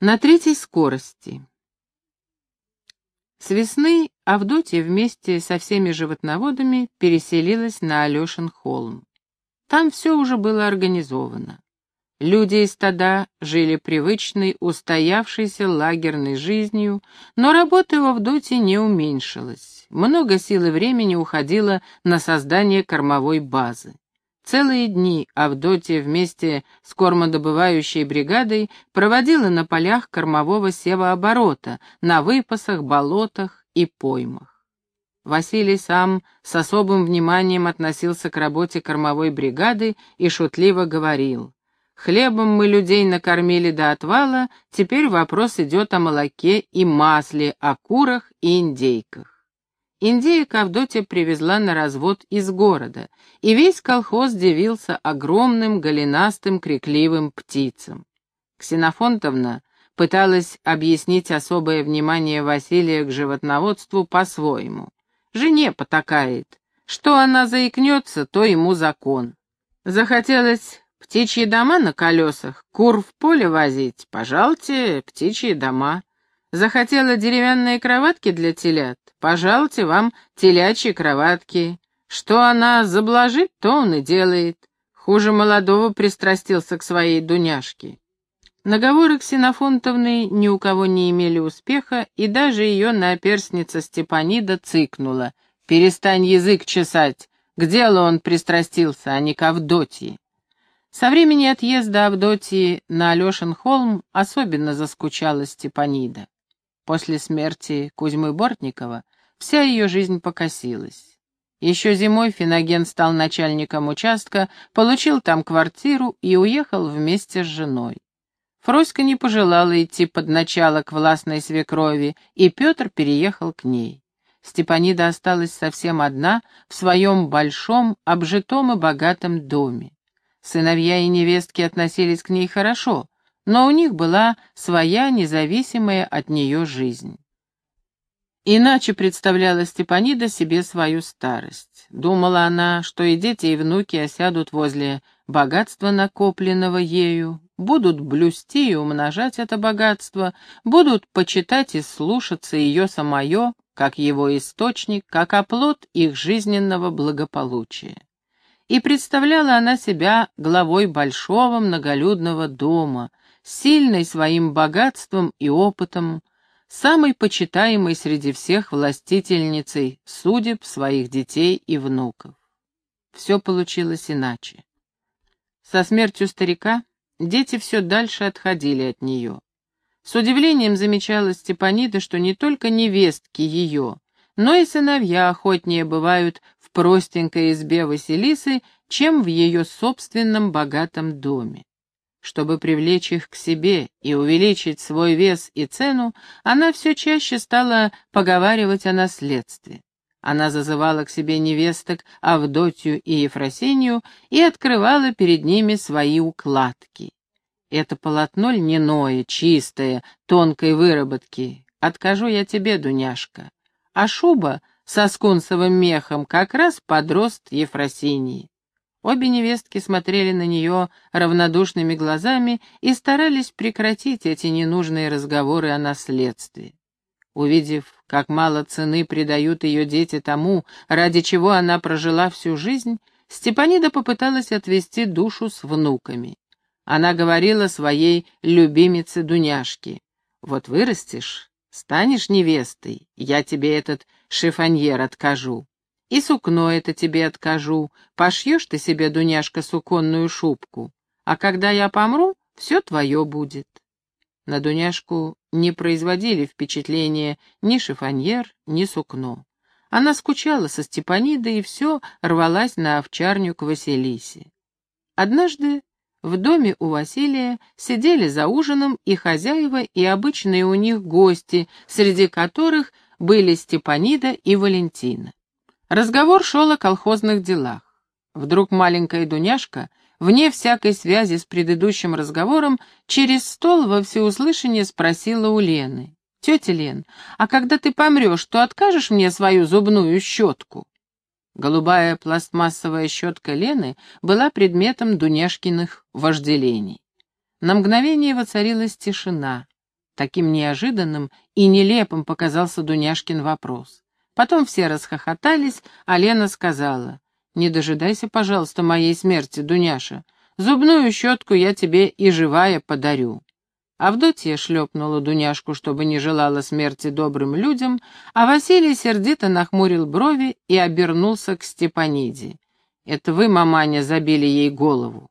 На третьей скорости. С весны Авдотья вместе со всеми животноводами переселилась на Алешин холм. Там все уже было организовано. Люди и стада жили привычной, устоявшейся лагерной жизнью, но работа в Авдотье не уменьшилась. Много сил и времени уходило на создание кормовой базы. Целые дни Авдотья вместе с кормодобывающей бригадой проводила на полях кормового севооборота, на выпасах, болотах и поймах. Василий сам с особым вниманием относился к работе кормовой бригады и шутливо говорил. «Хлебом мы людей накормили до отвала, теперь вопрос идет о молоке и масле, о курах и индейках». Индеек Авдотья привезла на развод из города, и весь колхоз дивился огромным голенастым крикливым птицам. Ксенофонтовна пыталась объяснить особое внимание Василия к животноводству по-своему. Жене потакает. Что она заикнется, то ему закон. Захотелось птичьи дома на колесах, кур в поле возить, пожалуйте, птичьи дома. Захотела деревянные кроватки для телят? Пожалуйте вам телячьи кроватки. Что она заблажит, то он и делает. Хуже молодого пристрастился к своей Дуняшке. Наговоры Ксенофонтовны ни у кого не имели успеха, и даже ее наперсница Степанида цыкнула. «Перестань язык чесать. К делу он пристрастился, а не к Авдотье». Со времени отъезда Авдотьи на Алешин холм особенно заскучала Степанида. После смерти Кузьмы Бортникова вся ее жизнь покосилась. Еще зимой Финоген стал начальником участка, получил там квартиру и уехал вместе с женой. Фроська не пожелала идти под начало к властной свекрови, и Петр переехал к ней. Степанида осталась совсем одна в своем большом, обжитом и богатом доме. Сыновья и невестки относились к ней хорошо, но у них была своя независимая от нее жизнь. Иначе представляла Степанида себе свою старость. Думала она, что и дети, и внуки осядут возле богатства, накопленного ею, будут блюсти и умножать это богатство, будут почитать и слушаться ее самое, как его источник, как оплот их жизненного благополучия и представляла она себя главой большого многолюдного дома, сильной своим богатством и опытом, самой почитаемой среди всех властительницей судеб своих детей и внуков. Все получилось иначе. Со смертью старика дети все дальше отходили от нее. С удивлением замечала Степанида, что не только невестки ее, но и сыновья охотнее бывают в простенькой избе Василисы, чем в ее собственном богатом доме. Чтобы привлечь их к себе и увеличить свой вес и цену, она все чаще стала поговаривать о наследстве. Она зазывала к себе невесток Авдотью и Ефросинью и открывала перед ними свои укладки. Это полотно льняное, чистое, тонкой выработки. Откажу я тебе, Дуняшка а шуба со скунсовым мехом как раз подрост Ефросинии. Обе невестки смотрели на нее равнодушными глазами и старались прекратить эти ненужные разговоры о наследстве. Увидев, как мало цены придают ее дети тому, ради чего она прожила всю жизнь, Степанида попыталась отвести душу с внуками. Она говорила своей любимице Дуняшке, «Вот вырастешь, Станешь невестой, я тебе этот шифоньер откажу. И сукно это тебе откажу, пошьешь ты себе, Дуняшка, суконную шубку. А когда я помру, все твое будет. На Дуняшку не производили впечатления ни шифоньер, ни сукно. Она скучала со Степанидой и все рвалась на овчарню к Василисе. Однажды в доме у Василия сидели за ужином и хозяева, и обычные у них гости, среди которых были Степанида и Валентина. Разговор шел о колхозных делах. Вдруг маленькая Дуняшка, вне всякой связи с предыдущим разговором, через стол во всеуслышание спросила у Лены. «Тетя Лен, а когда ты помрешь, то откажешь мне свою зубную щетку?» Голубая пластмассовая щетка Лены была предметом Дуняшкиных вожделений. На мгновение воцарилась тишина. Таким неожиданным и нелепым показался Дуняшкин вопрос. Потом все расхохотались, а Лена сказала, «Не дожидайся, пожалуйста, моей смерти, Дуняша. Зубную щетку я тебе и живая подарю». Авдотья шлепнула Дуняшку, чтобы не желала смерти добрым людям, а Василий сердито нахмурил брови и обернулся к Степаниде. «Это вы, маманя, забили ей голову».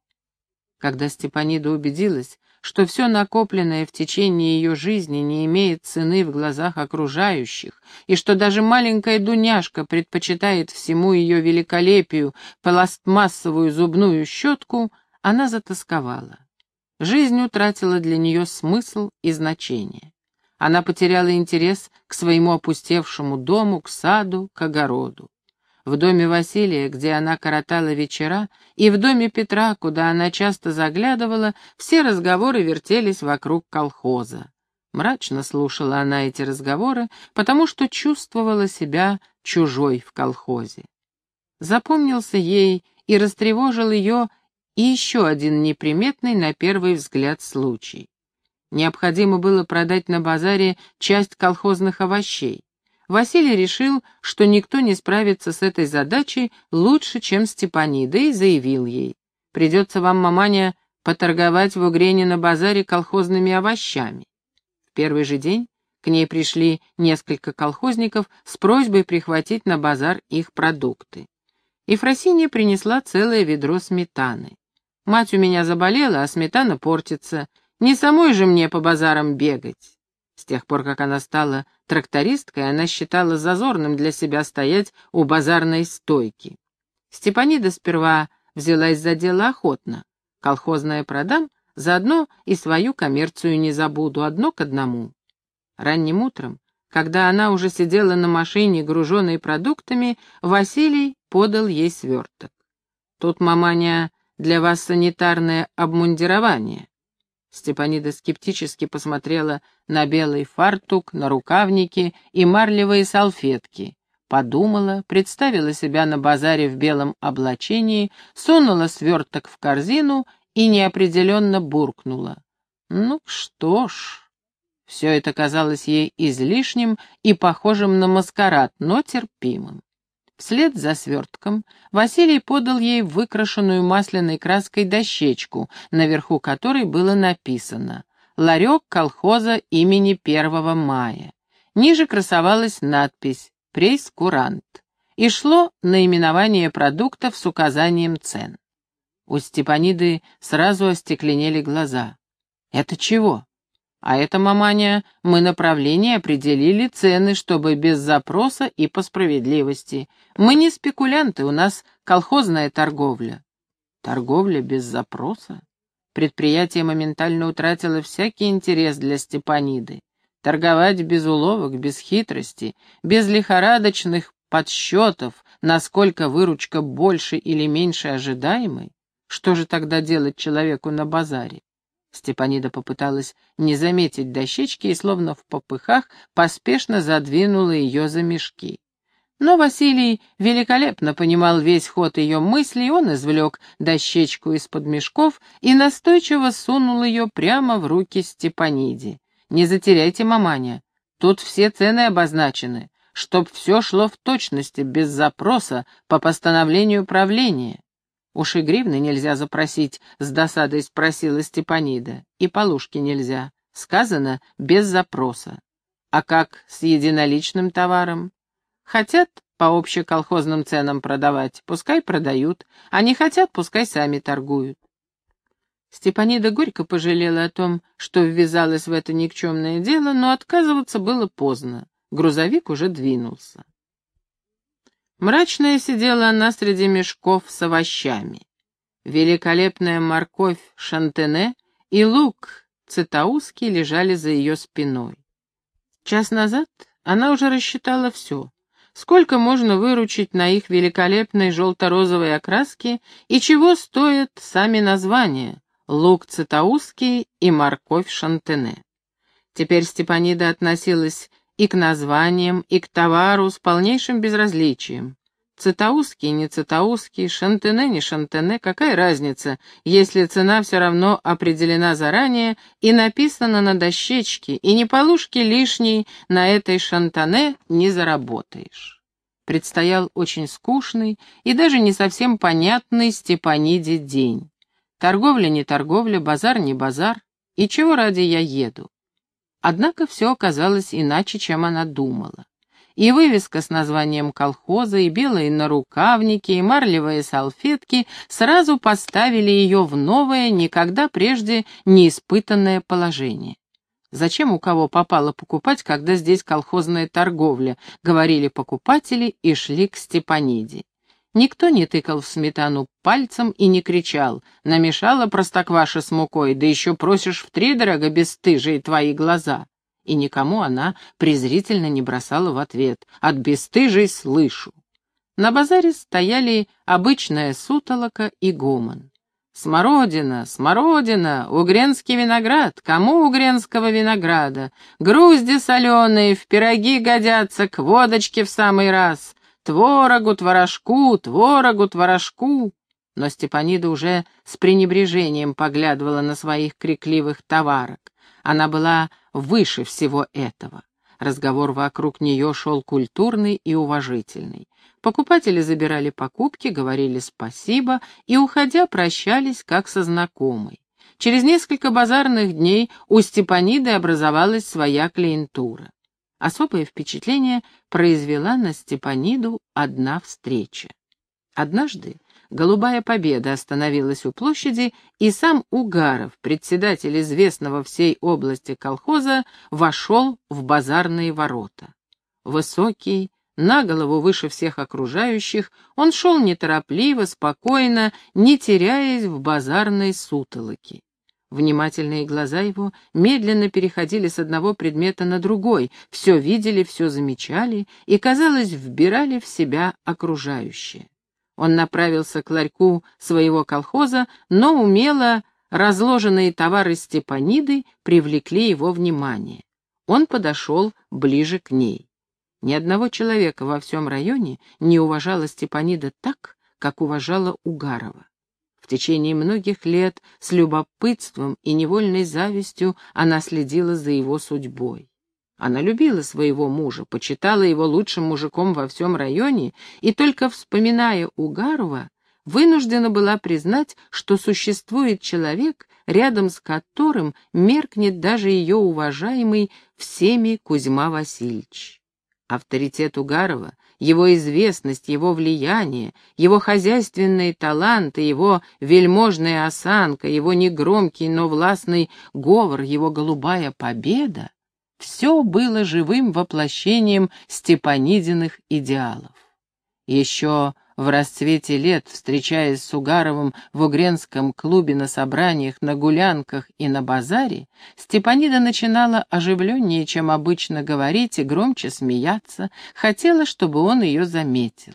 Когда Степанида убедилась, что все накопленное в течение ее жизни не имеет цены в глазах окружающих, и что даже маленькая Дуняшка предпочитает всему ее великолепию пластмассовую зубную щетку, она затасковала. Жизнь утратила для нее смысл и значение. Она потеряла интерес к своему опустевшему дому, к саду, к огороду в доме Василия, где она коротала вечера, и в доме Петра, куда она часто заглядывала, все разговоры вертелись вокруг колхоза. Мрачно слушала она эти разговоры, потому что чувствовала себя чужой в колхозе. Запомнился ей и растревожил ее и еще один неприметный на первый взгляд случай. Необходимо было продать на базаре часть колхозных овощей. Василий решил, что никто не справится с этой задачей лучше, чем Степанида, и заявил ей, «Придется вам, маманя, поторговать в Угрене на базаре колхозными овощами». В первый же день к ней пришли несколько колхозников с просьбой прихватить на базар их продукты. Ефросинья принесла целое ведро сметаны. «Мать у меня заболела, а сметана портится. Не самой же мне по базарам бегать». С тех пор, как она стала трактористкой, она считала зазорным для себя стоять у базарной стойки. Степанида сперва взялась за дело охотно. Колхозное продам, заодно и свою коммерцию не забуду, одно к одному. Ранним утром, когда она уже сидела на машине, груженной продуктами, Василий подал ей сверток. «Тут, маманя, для вас санитарное обмундирование. Степанида скептически посмотрела на белый фартук, на рукавники и марлевые салфетки. Подумала, представила себя на базаре в белом облачении, сунула сверток в корзину и неопределенно буркнула. Ну что ж... Все это казалось ей излишним и похожим на маскарад, но терпимым. Вслед за свертком Василий подал ей выкрашенную масляной краской дощечку, наверху которой было написано «Ларек колхоза имени 1 мая». Ниже красовалась надпись «Прейскурант» и шло наименование продуктов с указанием цен. У Степаниды сразу остекленели глаза. «Это чего?» А это, маманя, мы направление определили цены, чтобы без запроса и по справедливости. Мы не спекулянты, у нас колхозная торговля. Торговля без запроса? Предприятие моментально утратило всякий интерес для Степаниды. Торговать без уловок, без хитрости, без лихорадочных подсчетов, насколько выручка больше или меньше ожидаемой? Что же тогда делать человеку на базаре? Степанида попыталась не заметить дощечки и, словно в попыхах, поспешно задвинула ее за мешки. Но Василий великолепно понимал весь ход ее мыслей, он извлек дощечку из-под мешков и настойчиво сунул ее прямо в руки Степаниде. «Не затеряйте, маманя, тут все цены обозначены, чтоб все шло в точности, без запроса, по постановлению правления. «Уж и гривны нельзя запросить», — с досадой спросила Степанида. «И полушки нельзя. Сказано, без запроса. А как с единоличным товаром? Хотят по общеколхозным ценам продавать, пускай продают, а не хотят, пускай сами торгуют». Степанида горько пожалела о том, что ввязалась в это никчемное дело, но отказываться было поздно. Грузовик уже двинулся. Мрачная сидела она среди мешков с овощами. Великолепная морковь шантене и лук цитауски лежали за ее спиной. Час назад она уже рассчитала все. Сколько можно выручить на их великолепной желто-розовой окраске и чего стоят сами названия «Лук цитауский» и «Морковь шантене». Теперь Степанида относилась и к названиям, и к товару с полнейшим безразличием. Цитаузский, не цитаузский, шантене, не шантене, какая разница, если цена все равно определена заранее и написана на дощечке, и ни полушки лишней на этой шантане не заработаешь. Предстоял очень скучный и даже не совсем понятный Степаниде день. Торговля не торговля, базар не базар, и чего ради я еду? Однако все оказалось иначе, чем она думала и вывеска с названием колхоза, и белые нарукавники, и марлевые салфетки сразу поставили ее в новое, никогда прежде не испытанное положение. Зачем у кого попало покупать, когда здесь колхозная торговля, говорили покупатели и шли к Степаниде. Никто не тыкал в сметану пальцем и не кричал «Намешала простокваша с мукой, да еще просишь втридорога бесстыжие твои глаза» и никому она презрительно не бросала в ответ. От бесстыжей слышу. На базаре стояли обычная сутолока и гомон. Смородина, смородина, угренский виноград. Кому угренского винограда? Грузди соленые, в пироги годятся, к водочке в самый раз. Творогу, творожку, творогу, творожку. Но Степанида уже с пренебрежением поглядывала на своих крикливых товарок. Она была выше всего этого. Разговор вокруг нее шел культурный и уважительный. Покупатели забирали покупки, говорили спасибо и, уходя, прощались как со знакомой. Через несколько базарных дней у Степаниды образовалась своя клиентура. Особое впечатление произвела на Степаниду одна встреча. Однажды Голубая Победа остановилась у площади, и сам Угаров, председатель известного всей области колхоза, вошел в базарные ворота. Высокий, на голову выше всех окружающих, он шел неторопливо, спокойно, не теряясь в базарной сутолоке. Внимательные глаза его медленно переходили с одного предмета на другой, все видели, все замечали и, казалось, вбирали в себя окружающее. Он направился к ларьку своего колхоза, но умело разложенные товары Степаниды привлекли его внимание. Он подошел ближе к ней. Ни одного человека во всем районе не уважала Степанида так, как уважала Угарова. В течение многих лет с любопытством и невольной завистью она следила за его судьбой. Она любила своего мужа, почитала его лучшим мужиком во всем районе и только вспоминая Угарова, вынуждена была признать, что существует человек, рядом с которым меркнет даже ее уважаемый всеми Кузьма Васильевич. Авторитет Угарова, его известность, его влияние, его хозяйственные таланты, его вельможная осанка, его негромкий, но властный говор, его голубая победа все было живым воплощением Степанидиных идеалов. Еще в расцвете лет, встречаясь с Угаровым в Угренском клубе на собраниях, на гулянках и на базаре, Степанида начинала оживленнее, чем обычно говорить, и громче смеяться, хотела, чтобы он ее заметил.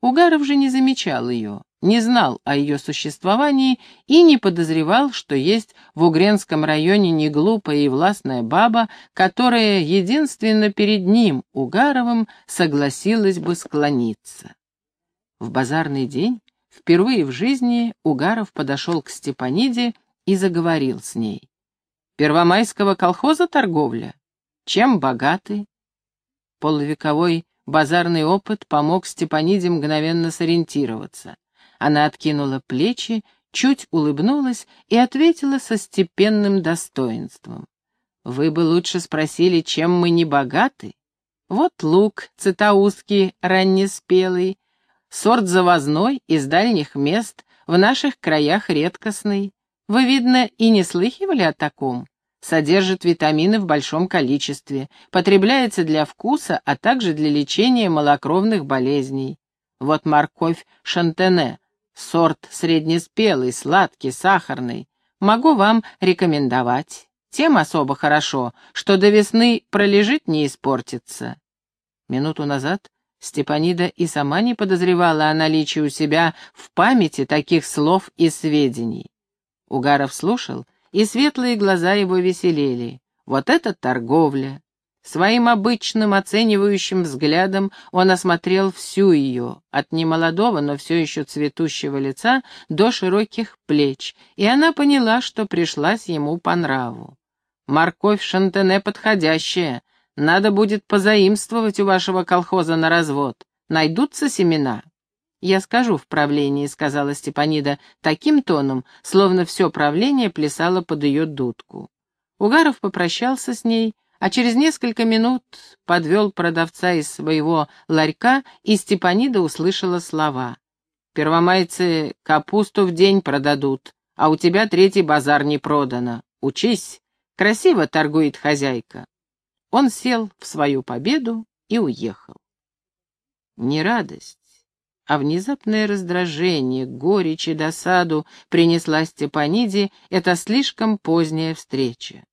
Угаров же не замечал ее, не знал о ее существовании и не подозревал, что есть в Угренском районе неглупая и властная баба, которая единственно перед ним, Угаровым, согласилась бы склониться. В базарный день, впервые в жизни, Угаров подошел к Степаниде и заговорил с ней. «Первомайского колхоза торговля? Чем богаты?» Полувековой базарный опыт помог Степаниде мгновенно сориентироваться. Она откинула плечи, чуть улыбнулась и ответила со степенным достоинством. «Вы бы лучше спросили, чем мы не богаты? Вот лук цитаузский раннеспелый, сорт завозной из дальних мест, в наших краях редкостный. Вы, видно, и не слыхивали о таком?» содержит витамины в большом количестве, потребляется для вкуса, а также для лечения малокровных болезней. Вот морковь шантене, Сорт среднеспелый, сладкий, сахарный. Могу вам рекомендовать. Тем особо хорошо, что до весны пролежит, не испортится. Минуту назад Степанида и сама не подозревала о наличии у себя в памяти таких слов и сведений. Угаров слушал, и светлые глаза его веселели. Вот это торговля! Своим обычным оценивающим взглядом он осмотрел всю ее, от немолодого, но все еще цветущего лица до широких плеч, и она поняла, что пришлась ему по нраву. «Морковь шантене подходящая, надо будет позаимствовать у вашего колхоза на развод. Найдутся семена?» «Я скажу в правлении», — сказала Степанида таким тоном, словно все правление плясало под ее дудку. Угаров попрощался с ней, а через несколько минут подвел продавца из своего ларька, и Степанида услышала слова. «Первомайцы капусту в день продадут, а у тебя третий базар не продано. Учись, красиво торгует хозяйка». Он сел в свою победу и уехал. Не радость, а внезапное раздражение, горечь и досаду принесла Степаниде эта слишком поздняя встреча.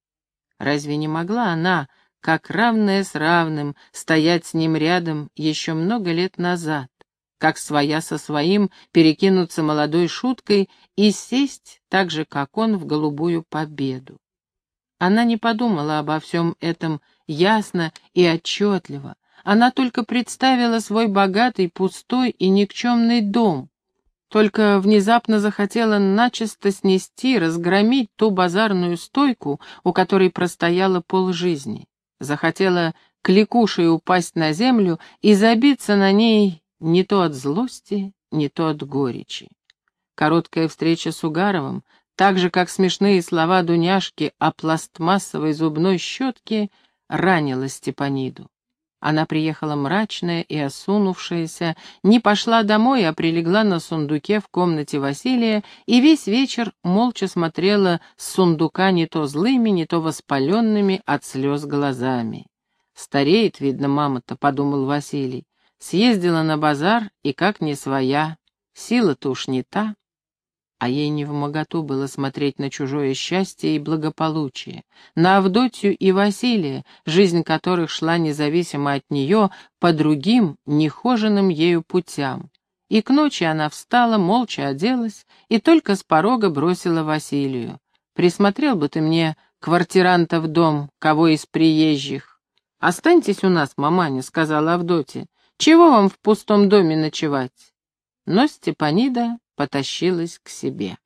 Разве не могла она, как равная с равным, стоять с ним рядом еще много лет назад, как своя со своим перекинуться молодой шуткой и сесть так же, как он, в голубую победу? Она не подумала обо всем этом ясно и отчетливо. Она только представила свой богатый, пустой и никчемный дом, только внезапно захотела начисто снести, разгромить ту базарную стойку, у которой простояла полжизни. Захотела кликушей упасть на землю и забиться на ней не то от злости, не то от горечи. Короткая встреча с Угаровым, так же, как смешные слова Дуняшки о пластмассовой зубной щетке, ранила Степаниду. Она приехала мрачная и осунувшаяся, не пошла домой, а прилегла на сундуке в комнате Василия и весь вечер молча смотрела с сундука не то злыми, не то воспаленными от слез глазами. «Стареет, видно, мама-то», — подумал Василий. «Съездила на базар и как не своя. Сила-то уж не та». А ей не в моготу было смотреть на чужое счастье и благополучие, на Авдотью и Василия, жизнь которых шла независимо от нее по другим, нехоженным ею путям. И к ночи она встала, молча оделась и только с порога бросила Василию. «Присмотрел бы ты мне квартиранта в дом, кого из приезжих». «Останьтесь у нас, маманя», — сказала Авдотья. «Чего вам в пустом доме ночевать?» Но Степанида потащилась к себе.